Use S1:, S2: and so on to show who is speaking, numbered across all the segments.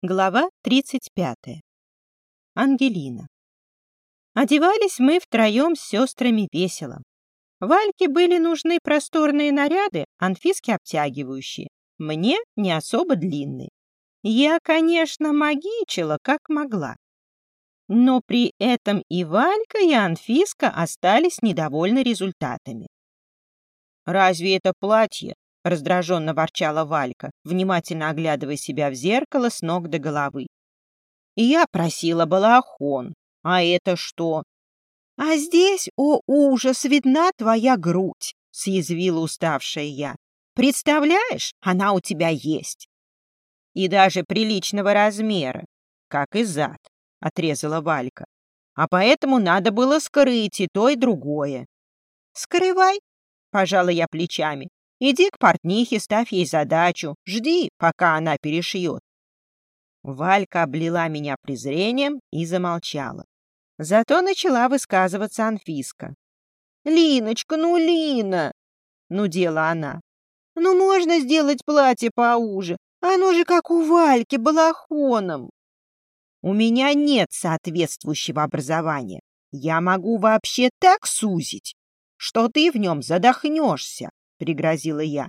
S1: Глава 35. Ангелина. Одевались мы втроем с сестрами весело. Вальке были нужны просторные наряды, Анфиске обтягивающие, мне не особо длинные. Я, конечно, магичила, как могла. Но при этом и Валька, и Анфиска остались недовольны результатами. «Разве это платье — раздраженно ворчала Валька, внимательно оглядывая себя в зеркало с ног до головы. Я просила балахон. А это что? А здесь, о ужас, видна твоя грудь, съязвила уставшая я. Представляешь, она у тебя есть. И даже приличного размера, как и зад, отрезала Валька. А поэтому надо было скрыть и то, и другое. Скрывай, пожала я плечами. Иди к портнихе, ставь ей задачу, жди, пока она перешьет. Валька облила меня презрением и замолчала. Зато начала высказываться Анфиска. «Линочка, ну, Лина!» — нудела она. «Ну, можно сделать платье поуже, оно же как у Вальки, балахоном!» «У меня нет соответствующего образования. Я могу вообще так сузить, что ты в нем задохнешься!» — пригрозила я.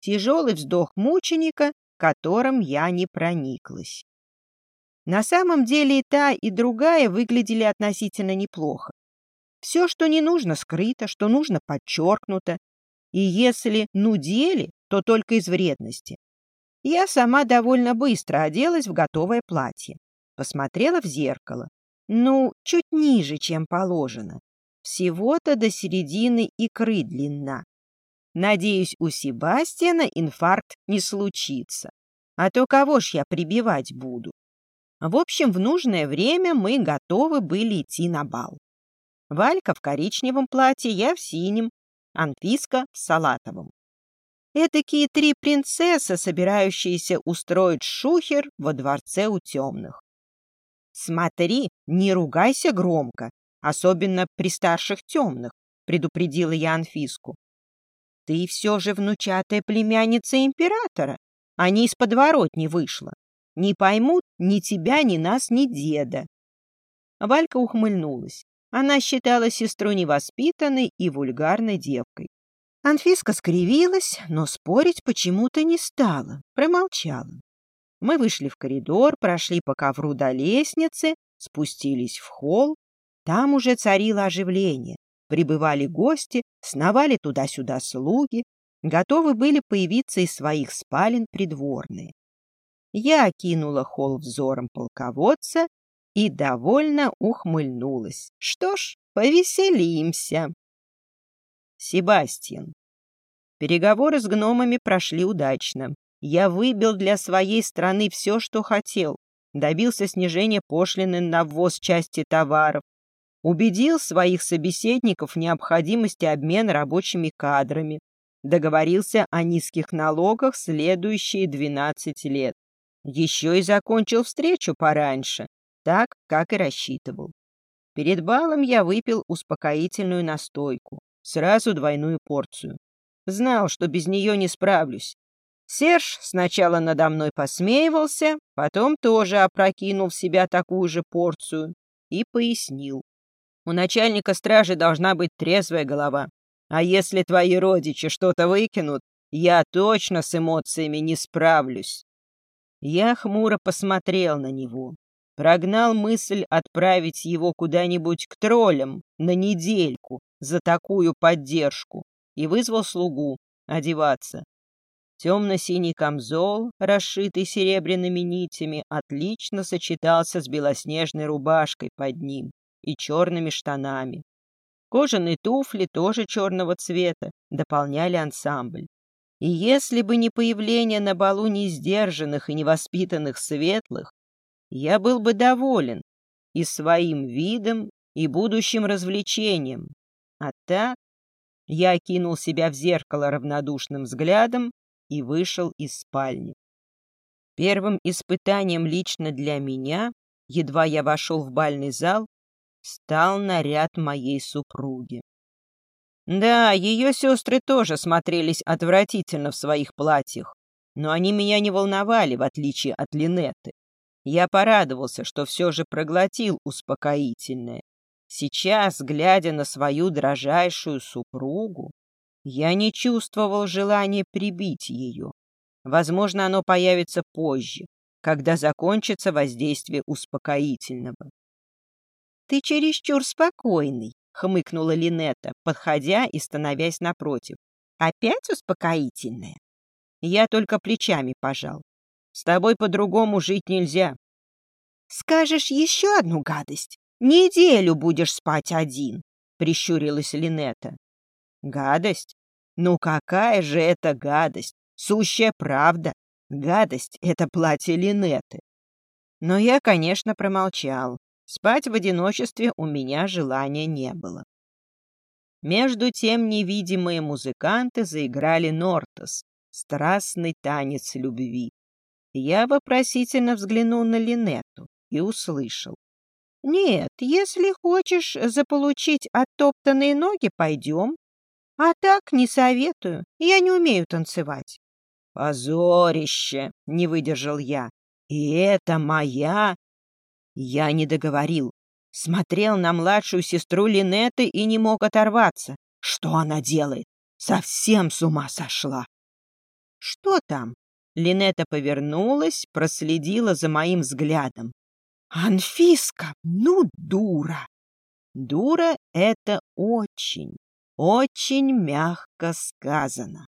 S1: Тяжелый вздох мученика, которым я не прониклась. На самом деле и та, и другая выглядели относительно неплохо. Все, что не нужно, скрыто, что нужно, подчеркнуто. И если нудели, то только из вредности. Я сама довольно быстро оделась в готовое платье. Посмотрела в зеркало. Ну, чуть ниже, чем положено. Всего-то до середины икры длина. Надеюсь, у Себастьяна инфаркт не случится. А то кого ж я прибивать буду? В общем, в нужное время мы готовы были идти на бал. Валька в коричневом платье, я в синем, Анфиска в салатовом. Этакие три принцессы, собирающиеся устроить шухер во дворце у темных. «Смотри, не ругайся громко, особенно при старших темных», предупредила я Анфиску. Ты все же внучатая племянница императора, а не из подворотни вышла. Не поймут ни тебя, ни нас, ни деда. Валька ухмыльнулась. Она считала сестру невоспитанной и вульгарной девкой. Анфиска скривилась, но спорить почему-то не стала, промолчала. Мы вышли в коридор, прошли по ковру до лестницы, спустились в холл. Там уже царило оживление. Прибывали гости, сновали туда-сюда слуги, готовы были появиться из своих спален придворные. Я окинула холл взором полководца и довольно ухмыльнулась. Что ж, повеселимся. Себастьян. Переговоры с гномами прошли удачно. Я выбил для своей страны все, что хотел. Добился снижения пошлины на ввоз части товаров, убедил своих собеседников в необходимости обмена рабочими кадрами, договорился о низких налогах следующие 12 лет. Еще и закончил встречу пораньше, так, как и рассчитывал. Перед балом я выпил успокоительную настойку, сразу двойную порцию. Знал, что без нее не справлюсь. Серж сначала надо мной посмеивался, потом тоже опрокинул в себя такую же порцию и пояснил. У начальника стражи должна быть трезвая голова. А если твои родичи что-то выкинут, я точно с эмоциями не справлюсь. Я хмуро посмотрел на него. Прогнал мысль отправить его куда-нибудь к троллям на недельку за такую поддержку и вызвал слугу одеваться. Темно-синий камзол, расшитый серебряными нитями, отлично сочетался с белоснежной рубашкой под ним и черными штанами. Кожаные туфли, тоже черного цвета, дополняли ансамбль. И если бы не появление на балу несдержанных и невоспитанных светлых, я был бы доволен и своим видом, и будущим развлечением. А так я окинул себя в зеркало равнодушным взглядом и вышел из спальни. Первым испытанием лично для меня, едва я вошел в бальный зал, стал наряд моей супруги. Да, ее сестры тоже смотрелись отвратительно в своих платьях,
S2: Но они меня не волновали, в отличие от Линетты. Я порадовался, что все же проглотил успокоительное. Сейчас, глядя на свою дрожайшую супругу, я не чувствовал желания прибить ее. Возможно, оно появится позже, когда закончится воздействие успокоительного.
S1: «Ты чересчур спокойный», — хмыкнула Линетта, подходя и становясь напротив. «Опять успокоительное?»
S2: Я только плечами пожал. «С тобой по-другому жить нельзя».
S1: «Скажешь еще одну гадость? Неделю будешь спать один», — прищурилась Линетта.
S2: «Гадость? Ну какая же это гадость? Сущая правда. Гадость — это платье Линеты. Но я, конечно, промолчал. Спать в одиночестве у меня желания не было. Между тем невидимые музыканты заиграли Нортос, страстный танец любви. Я вопросительно взглянул на Линетту и услышал. «Нет, если хочешь заполучить оттоптанные ноги, пойдем. А так не советую, я не умею танцевать». «Позорище!» — не выдержал я. «И это моя я не договорил. Смотрел на младшую сестру Линеты и не мог оторваться. Что она делает? Совсем с ума сошла.
S1: Что там?
S2: Линета повернулась, проследила за моим взглядом.
S1: Анфиска, ну дура!
S2: Дура — это очень, очень мягко сказано.